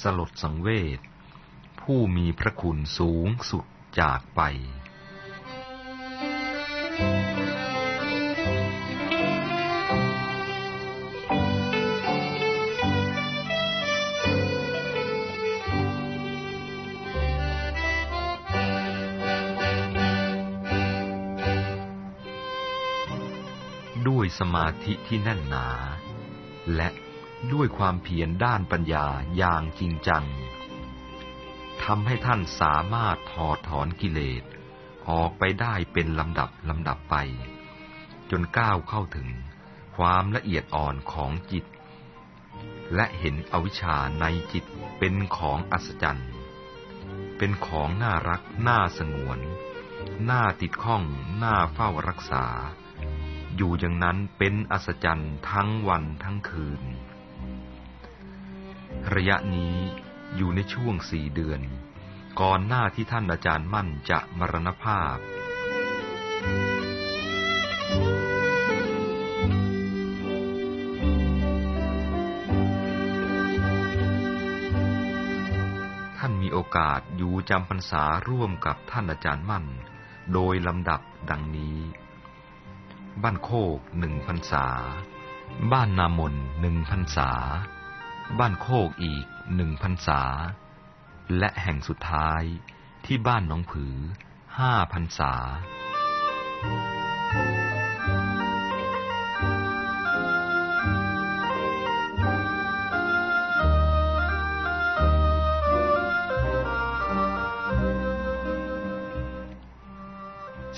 สลดสังเวชผู้มีพระคุณสูงสุดจากไป ด้วยสมาธิที่แน่นหนา และ ด้วยความเพียรด้านปัญญาอย่างจริงจังทำให้ท่านสามารถถอดถอนกิเลส ออกไปได้เป็นลำดับลำดับไป จนก้าวเข้าถึงความละเอียดอ่อนของจิต และเห็นอวิชชาในจิตเป็นของอัศจรรย์ เป็นของน่ารัก น่าสงวน น่าติดข้อง น่าเฝ้ารักษา อยู่อย่างนั้นเป็นอัศจรรย์ทั้งวันทั้งคืน ระยะนี้อยู่ในช่วงสี่เดือน ก่อนหน้าที่ท่านอาจารย์มั่นจะมรณภาพ ท่านมีโอกาสอยู่จำพรรษาร่วมกับท่านอาจารย์มั่น โดยลำดับดังนี้ บ้านโคกหนึ่งพรรษา บ้านนามนหนึ่งพรรษา บ้านโคกอีกหนึ่งพรรษา และแห่งสุดท้ายที่บ้านหนองผือห้าพรรษา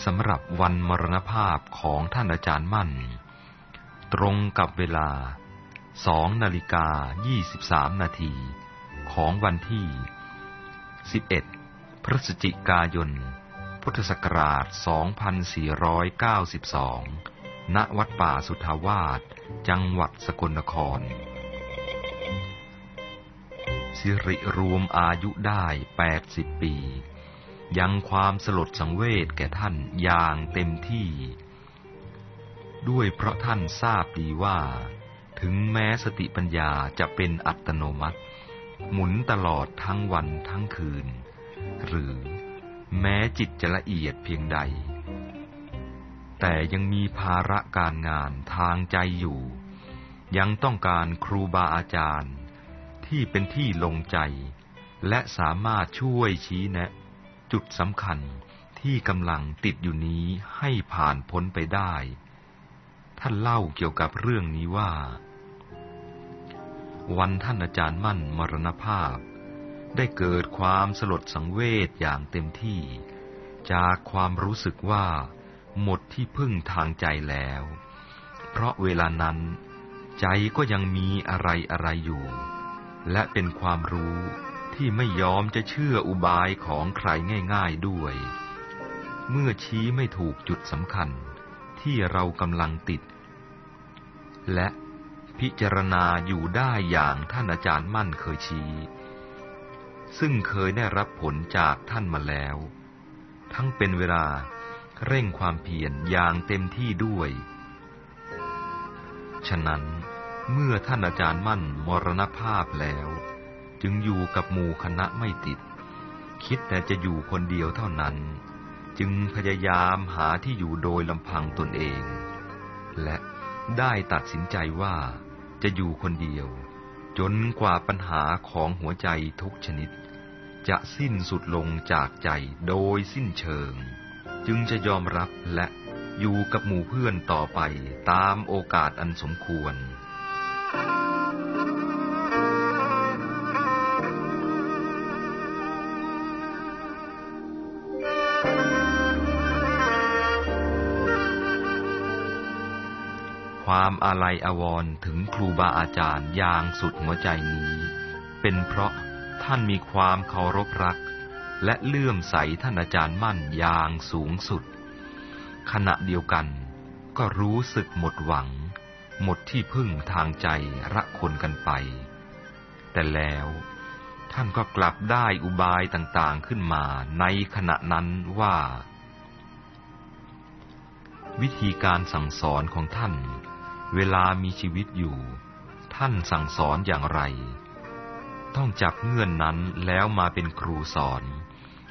สำหรับวันมรณภาพของท่านอาจารย์มั่น ตรงกับเวลา สองนาฬิกายี่สิบสามนาทีของวันที่ 11 พฤศจิกายน พุทธศักราช 2492 ณ วัดป่าสุทาวาส จังหวัดสกลนคร สิริรวมอายุได้ 80 ปี ยังความสลดสังเวชแก่ท่านอย่างเต็มที่ ด้วยเพราะท่านทราบดีว่า ถึงแม้สติปัญญาจะเป็นอัตโนมัติ หมุนตลอดทั้งวันทั้งคืน หรือแม้จิตจะละเอียดเพียงใด แต่ยังมีภาระการงานทางใจอยู่ ยังต้องการครูบาอาจารย์ ที่เป็นที่ลงใจ และสามารถช่วยชี้แนะ จุดสำคัญที่กำลังติดอยู่นี้ให้ผ่านพ้นไปได้ ท่านเล่าเกี่ยวกับเรื่องนี้ว่า วันท่านอาจารย์มั่นมรณภาพ ได้เกิดความสลดสังเวชอย่างเต็มที่ จากความรู้สึกว่า หมดที่พึ่งทางใจแล้ว เพราะเวลานั้น ใจก็ยังมีอะไรอะไรอยู่ และเป็นความรู้ที่ไม่ยอมจะเชื่ออุบายของใครง่ายๆด้วย เมื่อชี้ไม่ถูกจุดสำคัญที่เรากำลังติด และ พิจารณาอยู่ได้อย่างท่านอาจารย์มั่นเคยชี้ ซึ่งเคยได้รับผลจากท่านมาแล้ว ทั้งเป็นเวลาเร่งความเพียรอย่างเต็มที่ด้วย ฉะนั้นเมื่อท่านอาจารย์มั่นมรณภาพแล้ว จึงอยู่กับหมู่คณะไม่ติด คิดแต่จะอยู่คนเดียวเท่านั้น จึงพยายามหาที่อยู่โดยลำพังตนเอง และได้ตัดสินใจว่า จะอยู่คนเดียว จนกว่าปัญหาของหัวใจทุกชนิด จะสิ้นสุดลงจากใจโดยสิ้นเชิง จึงจะยอมรับและอยู่กับหมู่เพื่อนต่อไปตามโอกาสอันสมควร ความอาลัยอวรถึงครูบาอาจารย์อย่างสุดหัวใจนี้ เป็นเพราะท่านมีความเคารพรัก และเลื่อมใสท่านอาจารย์มั่นอย่างสูงสุด ขณะเดียวกัน ก็รู้สึกหมดหวัง หมดที่พึ่งทางใจระคนกันไป แต่แล้วท่านก็กลับได้อุบายต่างๆขึ้นมาในขณะนั้นว่า วิธีการสั่งสอนของท่าน เวลามีชีวิตอยู่ ท่านสั่งสอนอย่างไร ต้องจับเงื่อนนั้นแล้วมาเป็นครูสอน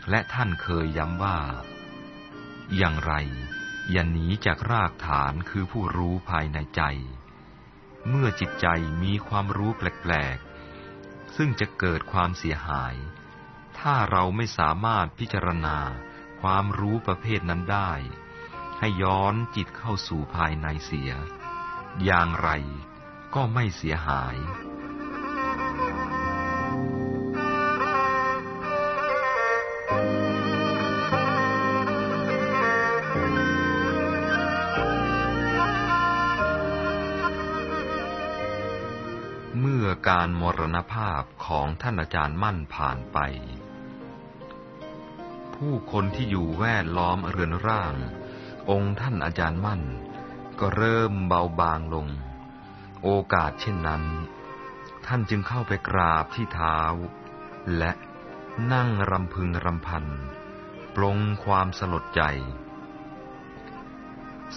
และท่านเคยย้ำว่า อย่างไร อย่าหนีจากรากฐานคือผู้รู้ภายในใจ เมื่อจิตใจมีความรู้แปลกๆ ซึ่งจะเกิดความเสียหาย ถ้าเราไม่สามารถพิจารณาความรู้ประเภทนั้นได้ ให้ย้อนจิตเข้าสู่ภายในเสีย อย่างไรก็ไม่เสียหาย เมื่อการมรณภาพของท่านอาจารย์มั่นผ่านไป ผู้คนที่อยู่แวดล้อมเรือนร่าง องค์ท่านอาจารย์มั่น ก็เริ่มเบาบางลง โอกาสเช่นนั้น ท่านจึงเข้าไปกราบที่เท้า และนั่งรำพึงรำพัน ปลงความสลดใจ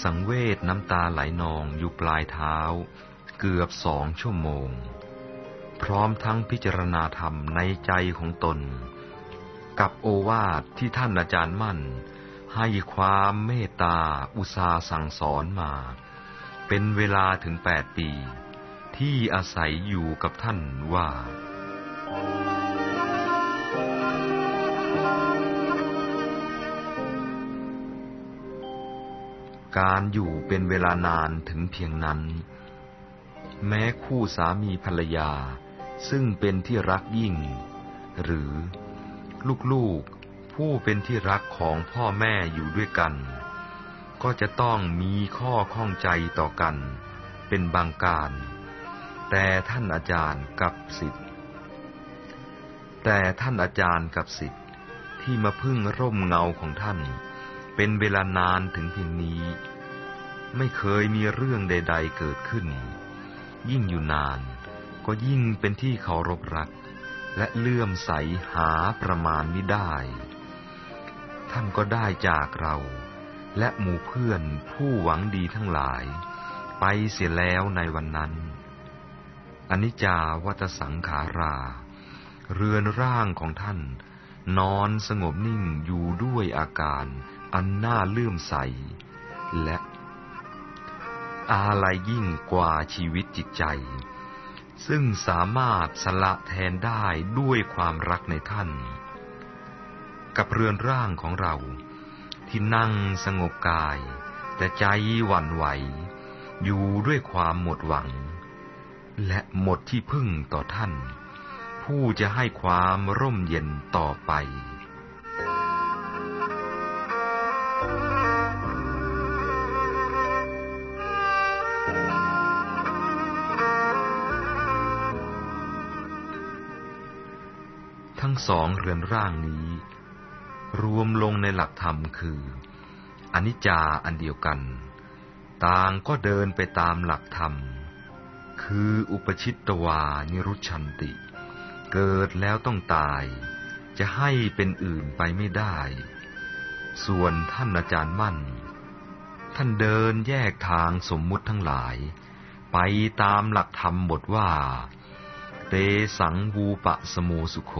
สังเวชน้ำตาไหลนองอยู่ปลายเท้า เกือบสองชั่วโมง พร้อมทั้งพิจารณาธรรมในใจของตน กับโอวาทที่ท่านอาจารย์มั่น ให้ความเมตตาอุตสาสั่งสอนมา เป็นเวลาถึงแปดปี ที่อาศัยอยู่กับท่านว่า การอยู่เป็นเวลานานถึงเพียงนั้น แม้คู่สามีภรรยา ซึ่งเป็นที่รักยิ่ง หรือลูกๆ ผู้เป็นที่รักของพ่อแม่อยู่ด้วยกัน ก็จะต้องมีข้อข้องใจต่อกัน เป็นบางการ แต่ท่านอาจารย์กับสิทธิ์แต่ท่านอาจารย์กับสิทธิ์ที่มาพึ่งร่มเงาของท่าน เป็นเวลานานถึงเพียงนี้ ไม่เคยมีเรื่องใด ๆเกิดขึ้น ยิ่งอยู่นานก็ยิ่งเป็นที่เคารพรัก และเลื่อมใสหาประมาณไม่ได้ ท่านก็ได้จากเรา และหมู่เพื่อนผู้หวังดีทั้งหลาย ไปเสียแล้วในวันนั้นอนิจจาวัตสังขารา เรือนร่างของท่าน นอนสงบนิ่งอยู่ด้วยอาการอันน่าเลื่อมใส และอาลัยยิ่งกว่าชีวิตจิตใจ ซึ่งสามารถสละแทนได้ด้วยความรักในท่าน กับเรือนร่างของเรา ที่นั่งสงบกาย แต่ใจหวั่นไหว อยู่ด้วยความหมดหวัง และหมดที่พึ่งต่อท่าน ผู้จะให้ความร่มเย็นต่อไปทั้งสองเรือนร่างนี้ รวมลงในหลักธรรมคืออนิจจาอันเดียวกัน ต่างก็เดินไปตามหลักธรรม คืออุปชิตตวานิรุชันติ เกิดแล้วต้องตาย จะให้เป็นอื่นไปไม่ได้ ส่วนท่านอาจารย์มั่น ท่านเดินแยกทางสมมุติทั้งหลาย ไปตามหลักธรรมบทว่า เตสังวูปะสโมสุโข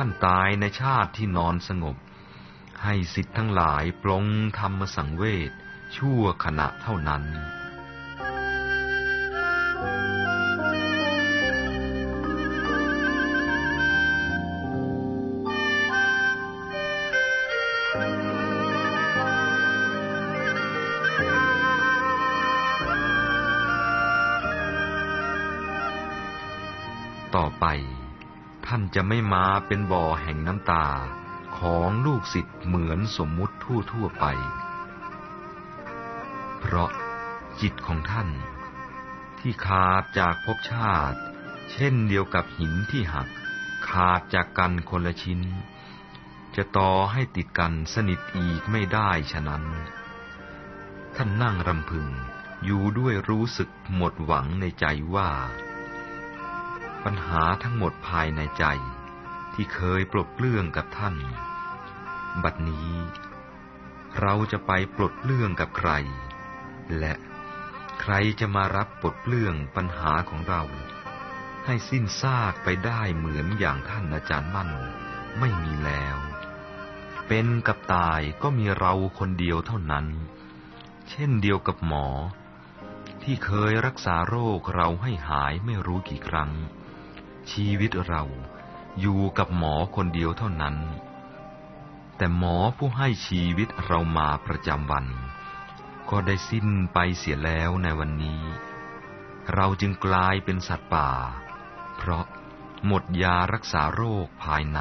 ท่านตายในชาติที่นอนสงบ ให้สิทธิ์ทั้งหลายปลงธรรมสังเวชชั่วขณะเท่านั้นต่อไป ท่านจะไม่มาเป็นบ่อแห่งน้ำตาของลูกศิษย์เหมือนสมมุติทั่วทั่วไป เพราะจิตของท่าน ที่ขาดจากภพชาติ เช่นเดียวกับหินที่หัก ขาดจากกันคนละชิ้น จะต่อให้ติดกันสนิทอีกไม่ได้ฉะนั้น ท่านนั่งรำพึงอยู่ด้วยรู้สึกหมดหวังในใจว่า ปัญหาทั้งหมดภายในใจ ที่เคยปลดเปลื้องกับท่าน บัดนี้ เราจะไปปลดเปลื้องกับใคร และใครจะมารับปลดเปลื้องปัญหาของเรา ให้สิ้นซากไปได้เหมือนอย่างท่านอาจารย์มั่นไม่มีแล้ว เป็นกับตายก็มีเราคนเดียวเท่านั้น เช่นเดียวกับหมอที่เคยรักษาโรคเราให้หายไม่รู้กี่ครั้ง ชีวิตเราอยู่กับหมอคนเดียวเท่านั้น แต่หมอผู้ให้ชีวิตเรามาประจำวัน ก็ได้สิ้นไปเสียแล้วในวันนี้ เราจึงกลายเป็นสัตว์ป่า เพราะหมดยารักษาโรคภายใน